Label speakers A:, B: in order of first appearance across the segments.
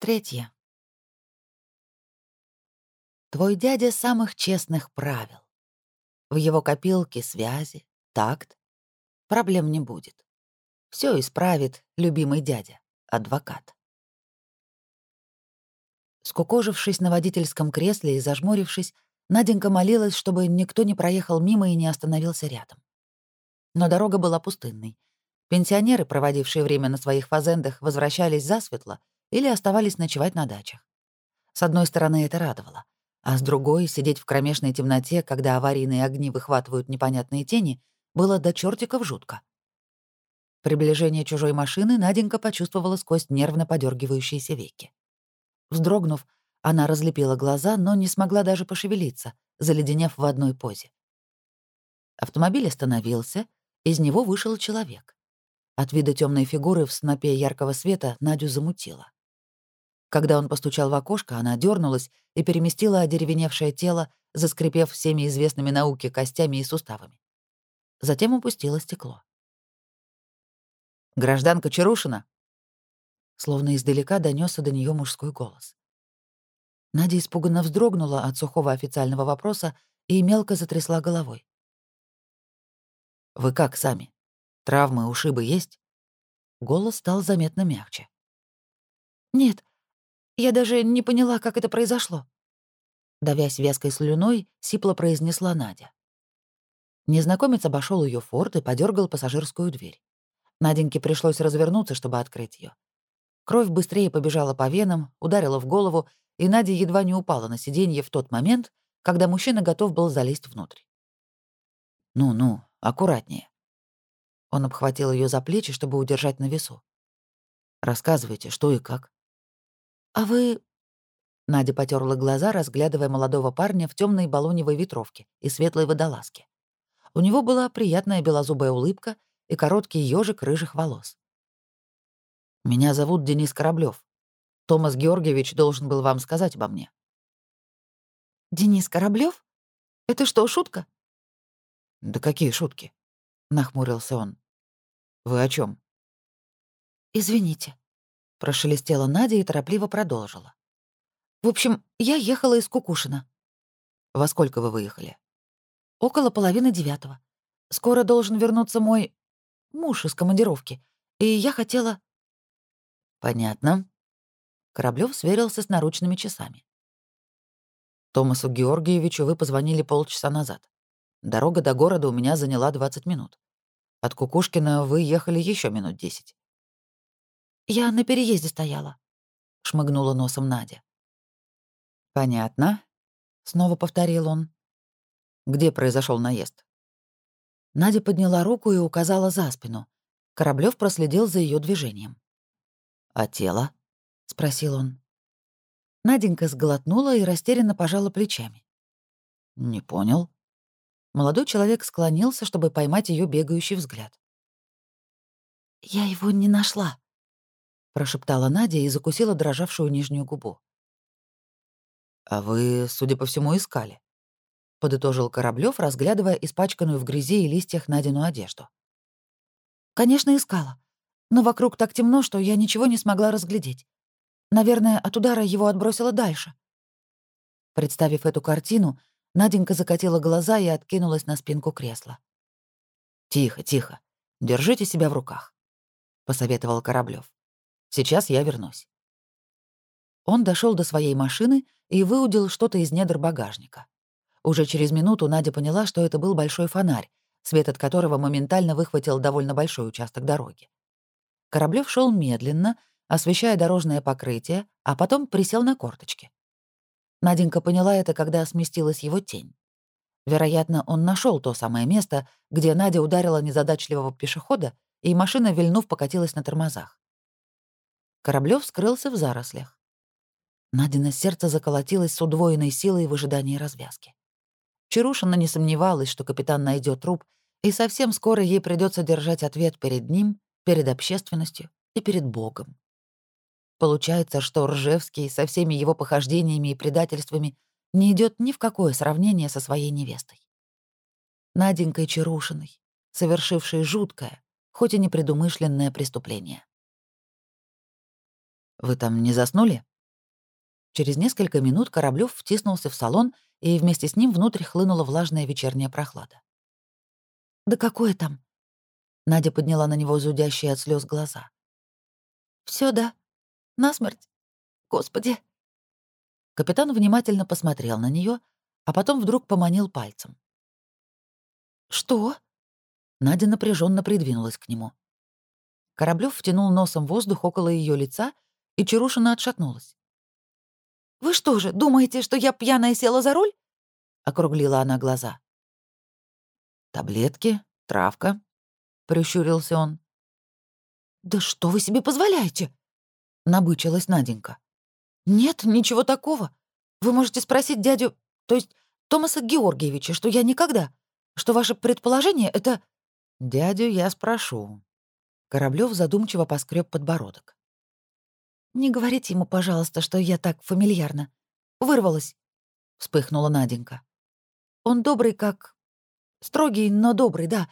A: Третье. Твой дядя самых честных правил. В его копилке связи, такт. Проблем не будет. Все исправит любимый дядя, адвокат. Скукожившись на водительском кресле и зажмурившись, Наденька молилась, чтобы никто не проехал мимо и не остановился рядом. Но дорога была пустынной. Пенсионеры, проводившие время на своих фазендах, возвращались засветло или оставались ночевать на дачах. С одной стороны, это радовало. А с другой, сидеть в кромешной темноте, когда аварийные огни выхватывают непонятные тени, было до чертиков жутко. Приближение чужой машины Наденька почувствовала сквозь нервно подергивающиеся веки. Вздрогнув, она разлепила глаза, но не смогла даже пошевелиться, заледенев в одной позе. Автомобиль остановился, из него вышел человек. От вида темной фигуры в снопе яркого света Надю замутило. Когда он постучал в окошко, она дернулась и переместила одеревеневшее тело, заскрипев всеми известными науке костями и суставами. Затем упустила стекло. «Гражданка Чарушина!» Словно издалека донесся до нее мужской голос. Надя испуганно вздрогнула от сухого официального вопроса и мелко затрясла головой. «Вы как сами? Травмы, ушибы есть?» Голос стал заметно мягче.
B: «Нет, я даже не поняла, как это произошло».
A: Давясь вязкой слюной, сипло произнесла Надя. Незнакомец обошел ее форт и подергал пассажирскую дверь. Наденьке пришлось развернуться, чтобы открыть ее. Кровь быстрее побежала по венам, ударила в голову, и Надя едва не упала на сиденье в тот момент, когда мужчина готов был залезть внутрь. «Ну-ну, аккуратнее». Он обхватил ее за плечи, чтобы удержать на весу. «Рассказывайте, что и как».
B: «А вы...»
A: Надя потерла глаза, разглядывая молодого парня в темной балоневой ветровке и светлой водолазке. У него была приятная белозубая улыбка и короткий ежик рыжих волос. «Меня зовут Денис Кораблев. Томас Георгиевич должен был вам сказать обо мне».
B: «Денис Кораблев? Это что, шутка?»
A: «Да какие шутки?» — нахмурился он. «Вы о чем?
B: «Извините»,
A: Прошелестела Надя и торопливо продолжила.
B: «В общем, я ехала из Кукушина».
A: «Во сколько вы выехали?»
B: «Около половины девятого. Скоро должен вернуться мой муж из командировки, и я хотела...»
A: «Понятно». Кораблёв сверился с наручными часами. «Томасу Георгиевичу вы позвонили полчаса назад. Дорога до города у меня заняла 20 минут. От Кукушкина вы ехали еще минут 10.
B: «Я на переезде стояла», — шмыгнула носом Надя.
A: «Понятно», — снова повторил он. «Где произошел наезд?» Надя подняла руку и указала за спину. Кораблёв проследил за ее движением. «А тело?» — спросил он. Наденька сглотнула и растерянно пожала плечами. «Не понял». Молодой человек склонился, чтобы поймать ее бегающий взгляд.
B: «Я его не нашла», —
A: прошептала Надя и закусила дрожавшую нижнюю губу. «А вы, судя по всему, искали», — подытожил Кораблёв, разглядывая испачканную в грязи и листьях Надину одежду.
B: «Конечно, искала. Но вокруг так темно, что я ничего не смогла разглядеть. Наверное, от удара его отбросило дальше».
A: Представив эту картину, Наденька закатила глаза и откинулась на спинку кресла. «Тихо, тихо. Держите себя в руках», — посоветовал Кораблёв. Сейчас я вернусь». Он дошел до своей машины и выудил что-то из недр багажника. Уже через минуту Надя поняла, что это был большой фонарь, свет от которого моментально выхватил довольно большой участок дороги. Кораблёв шел медленно, освещая дорожное покрытие, а потом присел на корточки. Наденька поняла это, когда сместилась его тень. Вероятно, он нашел то самое место, где Надя ударила незадачливого пешехода, и машина, вильнув, покатилась на тормозах. Кораблёв скрылся в зарослях. Надина сердце заколотилось с удвоенной силой в ожидании развязки. Чарушина не сомневалась, что капитан найдет труп, и совсем скоро ей придется держать ответ перед ним, перед общественностью и перед Богом. Получается, что Ржевский со всеми его похождениями и предательствами не идет ни в какое сравнение со своей невестой. Наденькой Чарушиной, совершившей жуткое, хоть и непредумышленное преступление. «Вы там не заснули?» Через несколько минут Кораблёв втиснулся в салон, и вместе с ним внутрь хлынула влажная вечерняя прохлада.
B: «Да какое там?» Надя подняла на него зудящие от слез глаза. Все, да. Насмерть. Господи!»
A: Капитан внимательно посмотрел на нее, а потом вдруг поманил пальцем.
B: «Что?»
A: Надя напряженно придвинулась к нему. Кораблёв втянул носом воздух около ее лица, и Чарушина отшатнулась.
B: «Вы что же, думаете, что я пьяная села за руль?» — округлила она глаза.
A: «Таблетки, травка», — прищурился он.
B: «Да что вы себе позволяете?»
A: — набычилась Наденька.
B: «Нет, ничего такого. Вы можете спросить дядю, то есть Томаса Георгиевича, что я никогда, что ваше предположение — это...»
A: «Дядю я спрошу». Кораблёв задумчиво поскреб подбородок.
B: «Не говорите ему, пожалуйста, что я так фамильярно. Вырвалась», — вспыхнула Наденька. «Он добрый как... Строгий, но добрый, да.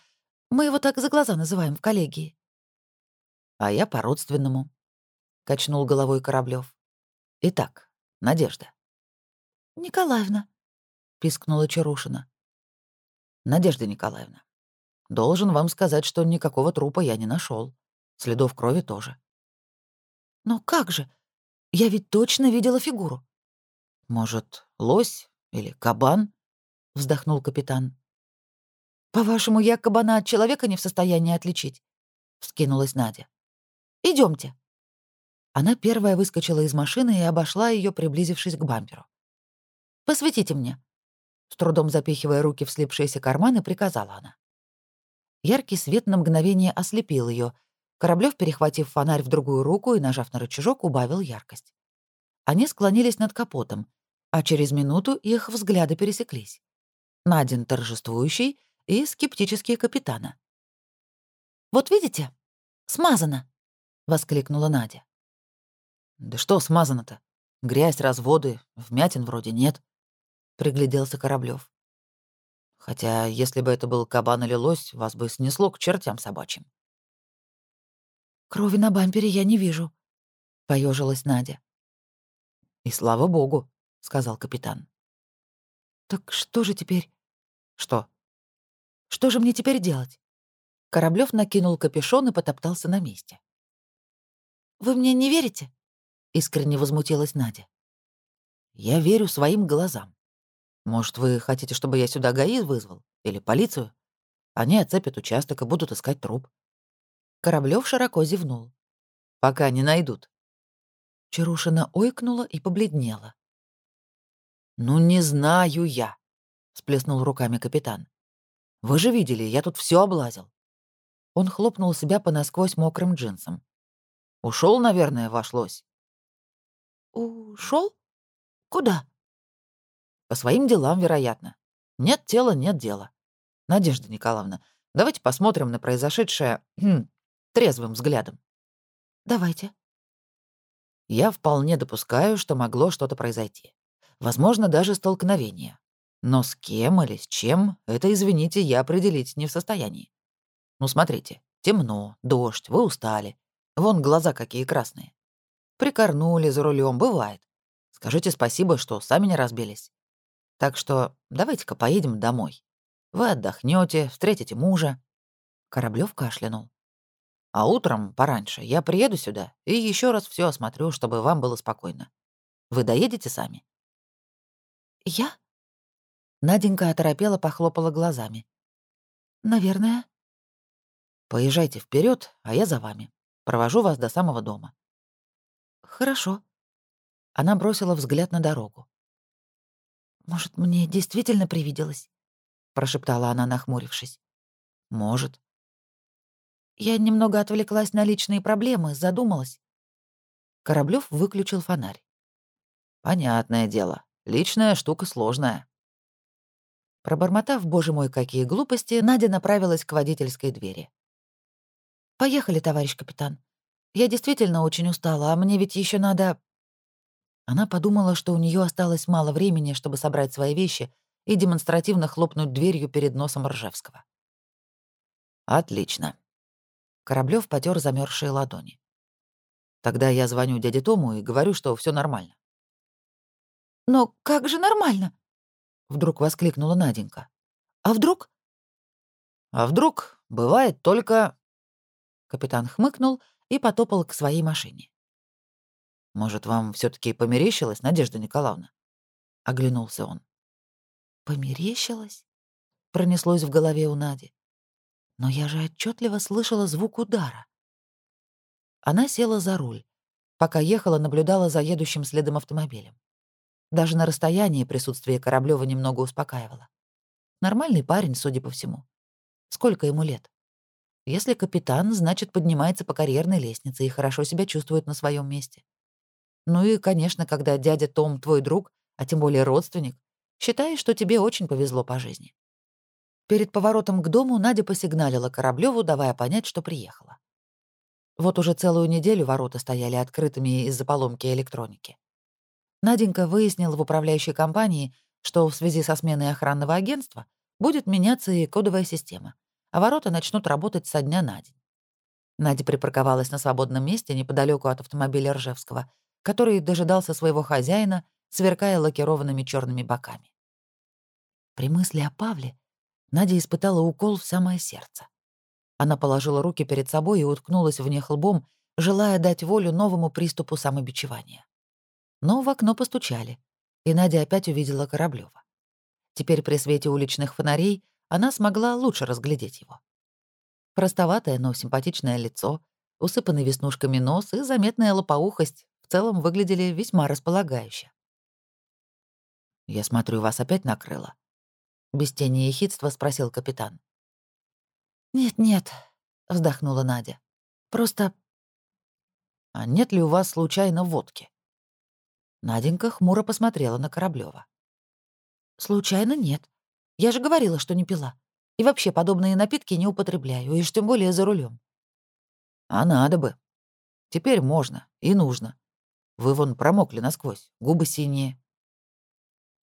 B: Мы его так за глаза называем в коллегии».
A: «А я по-родственному», — качнул головой Кораблёв. «Итак, Надежда».
B: «Николаевна», — пискнула Чарушина.
A: «Надежда Николаевна, должен вам сказать, что никакого трупа я не нашел. Следов крови тоже.
B: «Но как же? Я ведь точно видела фигуру».
A: «Может, лось или кабан?» — вздохнул капитан.
B: «По-вашему, я кабана от человека не в состоянии отличить?» — вскинулась Надя. Идемте.
A: Она первая выскочила из машины и обошла ее, приблизившись к бамперу.
B: «Посветите мне», — с трудом запихивая руки в слипшиеся карманы, приказала она.
A: Яркий свет на мгновение ослепил ее, Кораблёв, перехватив фонарь в другую руку и нажав на рычажок, убавил яркость. Они склонились над капотом, а через минуту их взгляды пересеклись. Надин торжествующий и скептический капитана.
B: «Вот видите? Смазано!» — воскликнула Надя.
A: «Да что смазано-то? Грязь, разводы, вмятин вроде нет», — пригляделся Кораблёв. «Хотя, если бы это был кабан или лось, вас бы снесло к чертям собачьим».
B: «Крови на бампере я не вижу», — поежилась Надя.
A: «И слава богу», — сказал капитан.
B: «Так что же теперь?»
A: «Что?»
B: «Что же мне теперь делать?»
A: Кораблёв накинул капюшон и потоптался на месте.
B: «Вы мне не верите?»
A: — искренне возмутилась Надя. «Я верю своим глазам. Может, вы хотите, чтобы я сюда ГАИ вызвал? Или полицию? Они оцепят участок и будут искать труп. Кораблёв широко зевнул. «Пока не найдут».
B: Чарушина ойкнула и побледнела.
A: «Ну, не знаю я», — сплеснул руками капитан. «Вы же видели, я тут все облазил». Он хлопнул себя по насквозь мокрым джинсам. Ушел, наверное, ваш лось».
B: Ушел? Куда?»
A: «По своим делам, вероятно. Нет тела, нет дела. Надежда Николаевна, давайте посмотрим на произошедшее хм, трезвым взглядом.
B: Давайте.
A: Я вполне допускаю, что могло что-то произойти. Возможно, даже столкновение. Но с кем или с чем, это, извините, я определить не в состоянии. Ну, смотрите, темно, дождь, вы устали. Вон глаза какие красные. Прикорнули за рулем, бывает. Скажите спасибо, что сами не разбились. Так что давайте-ка поедем домой. Вы отдохнете, встретите мужа. Кораблёв кашлянул. А утром, пораньше, я приеду сюда и еще раз все осмотрю, чтобы вам было спокойно. Вы доедете сами?»
B: «Я?»
A: Наденька оторопела, похлопала глазами.
B: «Наверное».
A: «Поезжайте вперед, а я за вами. Провожу вас до самого дома».
B: «Хорошо».
A: Она бросила взгляд на дорогу.
B: «Может, мне действительно привиделось?» — прошептала она, нахмурившись.
A: «Может.
B: Я немного отвлеклась на личные проблемы, задумалась.
A: Кораблёв выключил фонарь. Понятное дело. Личная штука сложная. Пробормотав, боже мой, какие глупости, Надя направилась к водительской двери.
B: «Поехали, товарищ капитан. Я действительно очень устала, а мне ведь еще надо...»
A: Она подумала, что у нее осталось мало времени, чтобы собрать свои вещи и демонстративно хлопнуть дверью перед носом Ржевского. «Отлично. Кораблёв потер замерзшие ладони. Тогда я звоню дяде Тому и говорю, что все нормально.
B: Но как же нормально?» — вдруг воскликнула Наденька. «А вдруг?»
A: «А вдруг бывает только...» Капитан хмыкнул и потопал к своей машине. «Может, вам все таки померещилось, Надежда Николаевна?» — оглянулся он.
B: «Померещилось?» — пронеслось в голове у Нади. «Но я же отчетливо слышала звук удара». Она села за руль. Пока ехала, наблюдала за едущим следом автомобилем. Даже на расстоянии присутствие Кораблёва немного успокаивало. Нормальный парень, судя по всему. Сколько ему лет? Если капитан, значит, поднимается по карьерной лестнице и хорошо себя чувствует на своем месте. Ну и, конечно, когда дядя Том твой друг, а тем более родственник, считаешь, что тебе очень повезло по жизни. Перед поворотом к дому Надя посигналила Кораблёву, давая понять, что приехала. Вот уже целую неделю ворота стояли открытыми из-за поломки электроники. Наденька выяснила в управляющей компании, что в связи со сменой охранного агентства будет меняться и кодовая система — а ворота начнут работать со дня на день. Надя припарковалась на свободном месте неподалеку от автомобиля Ржевского, который дожидался своего хозяина, сверкая лакированными черными боками. При мысли о Павле Надя испытала укол в самое сердце. Она положила руки перед собой и уткнулась в них лбом, желая дать волю новому приступу самобичевания. Но в окно постучали, и Надя опять увидела Кораблёва. Теперь при свете уличных фонарей она смогла лучше разглядеть его. Простоватое, но симпатичное лицо, усыпанный веснушками нос и заметная лопоухость в целом выглядели весьма располагающе. «Я смотрю, вас опять накрыло?» — без тени ехидства спросил капитан. «Нет-нет», — вздохнула Надя. «Просто...» «А нет ли у вас случайно водки?» Наденька хмуро посмотрела на Кораблёва. «Случайно нет. Я же говорила, что не пила. И вообще подобные напитки не употребляю, и уж тем более за рулем. А надо бы. Теперь можно и нужно. Вы вон промокли насквозь, губы синие.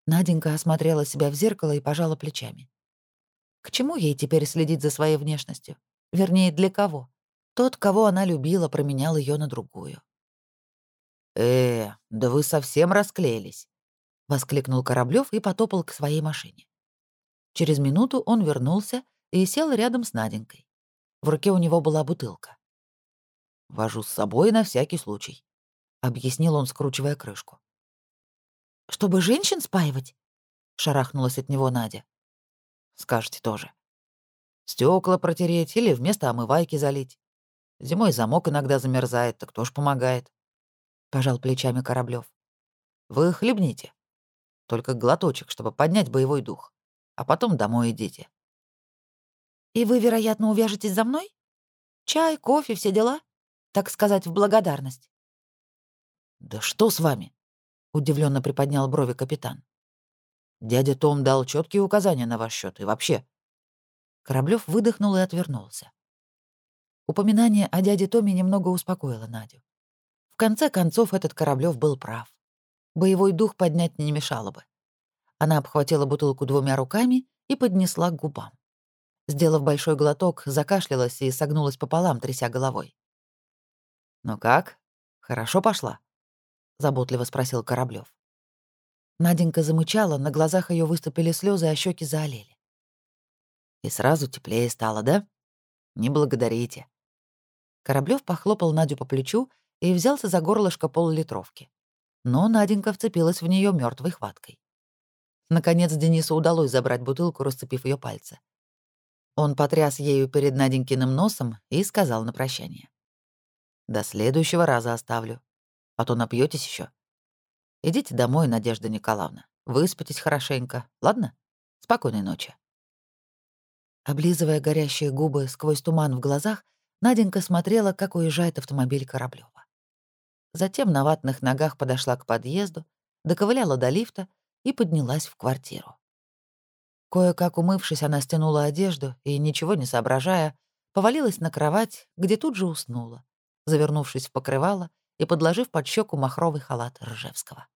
B: Наденька осмотрела себя в зеркало и пожала плечами. К чему ей теперь следить за своей внешностью? Вернее, для кого? Тот, кого она любила, променял ее на другую. «Э, да вы совсем расклеились!» — воскликнул Кораблёв и потопал к своей машине. Через минуту он вернулся и сел рядом с Наденькой. В руке у него была бутылка. «Вожу с собой на всякий случай», — объяснил он, скручивая крышку. «Чтобы женщин спаивать?» — шарахнулась от него Надя. «Скажете тоже. Стекла протереть или вместо омывайки залить. Зимой замок иногда замерзает, так кто ж помогает?» — пожал плечами Кораблёв. «Вы хлебните. Только глоточек, чтобы поднять боевой дух а потом домой идите. И вы, вероятно, увяжетесь за мной? Чай, кофе, все дела? Так сказать, в благодарность. Да что с вами? Удивленно приподнял брови капитан. Дядя Том дал четкие указания на ваш счет и вообще. Кораблев выдохнул и отвернулся. Упоминание о дяде Томе немного успокоило Надю. В конце концов, этот Кораблев был прав. Боевой дух поднять не мешало бы. Она обхватила бутылку двумя руками и поднесла к губам. Сделав большой глоток, закашлялась и согнулась пополам, тряся головой. «Ну как? Хорошо пошла?» — заботливо спросил Кораблёв. Наденька замычала, на глазах ее выступили слезы, а щеки заолели. «И сразу теплее стало, да? Не благодарите». Кораблёв похлопал Надю по плечу и взялся за горлышко полулитровки. Но Наденька вцепилась в нее мертвой хваткой. Наконец Денису удалось забрать бутылку, расцепив ее пальцы. Он потряс ею перед Наденькиным носом и сказал на прощание. «До следующего раза оставлю, а то напьетесь еще. Идите домой, Надежда Николаевна, выспитесь хорошенько, ладно? Спокойной ночи». Облизывая горящие губы сквозь туман в глазах, Наденька смотрела, как уезжает автомобиль Кораблёва. Затем на ватных ногах подошла к подъезду, доковыляла до лифта и поднялась в квартиру. Кое-как умывшись, она стянула одежду и, ничего не соображая, повалилась на кровать, где тут же уснула, завернувшись в покрывало и подложив под щеку махровый халат Ржевского.